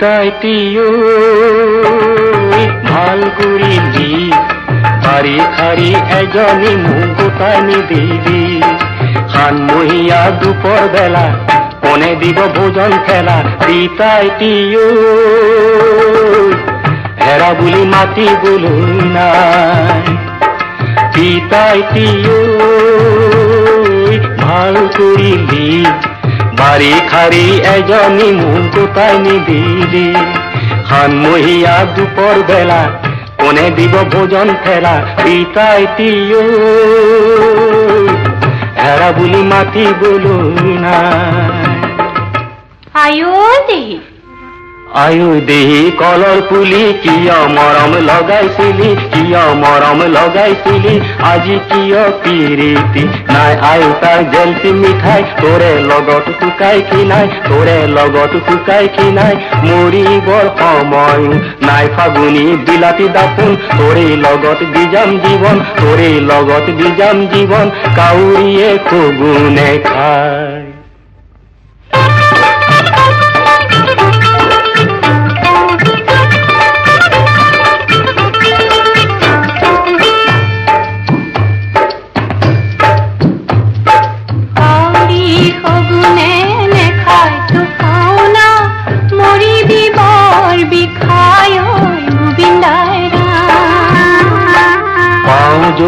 পিতাইটিও ভালো কৰিলি বাৰী খাৰী এজনী মোক গোটাই নিদিলি সানমহীয়া দুপৰ বেলা কোনে দিব ভোজন খেলা পিতাইটিও হেৰা বুলি মাতিবলৈ নাই পিতাইটিও ভালো কৰিলি বাৰী খাৰী এজনী মোক গোটাই নিদিলি সানমহীয়া দুপৰ বেলা কোনে দিব ভোজন ফেলা পিতাইটিও হেৰা বুলি মাতিবলৈ নাই। আয়ো দেহি। আয়ু দেহি কলৰ পুলি কিয় মৰম লগাইছিলি কিয় মৰম লগাইছিলি, আজি কিয় পিৰিতি নাই? আয়ু তাৰ জেলপি মিঠাই তোৰে লগত শুকাই কি নাই? তোৰে লগত শুকাই কি নাই? মৰিবৰ সময় নাই ফাগুনি, বিলাতী দাপোন তোৰে লগত বিজাম জীৱন তোৰে লগত বিজাম জীৱন কাউৰীয়ে শগুনে খায়।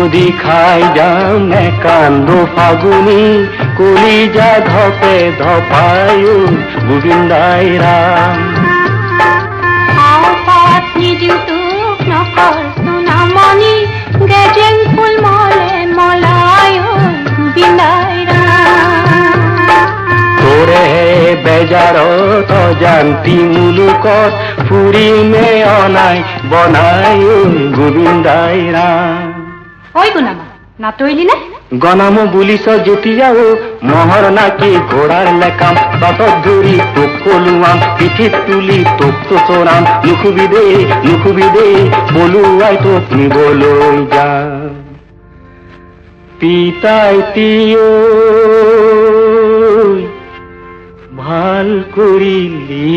যদি খাই যাম একান্দ ফাগুনি কলিজা ধপে ধপায়ু গোবিন্দাই রাম। গেজেং ফুল মলে মলায় গোবিন্দাই তোৰে বেজাৰত অজান্তি মুলুকত ফুৰিমে অনাই বনায়ু গোবিন্দাই ৰাম নে গনাম বুলিছ যেতিয়াও মহৰ নাকি ঘোঁৰাৰ লেকাম বাটত ধৰি তোক পলুৱাম পিঠিত তুলি তোক চোচৰাম নুখুবি দেই নুখুবি দেই পলুৱাই তোক নিবলৈ যাম পিতাইটিও ভালো কৰিলি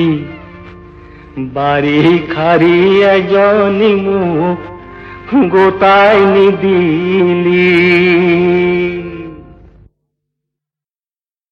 বাৰী খাৰী এজনী মোক গোটাই নিদিলি।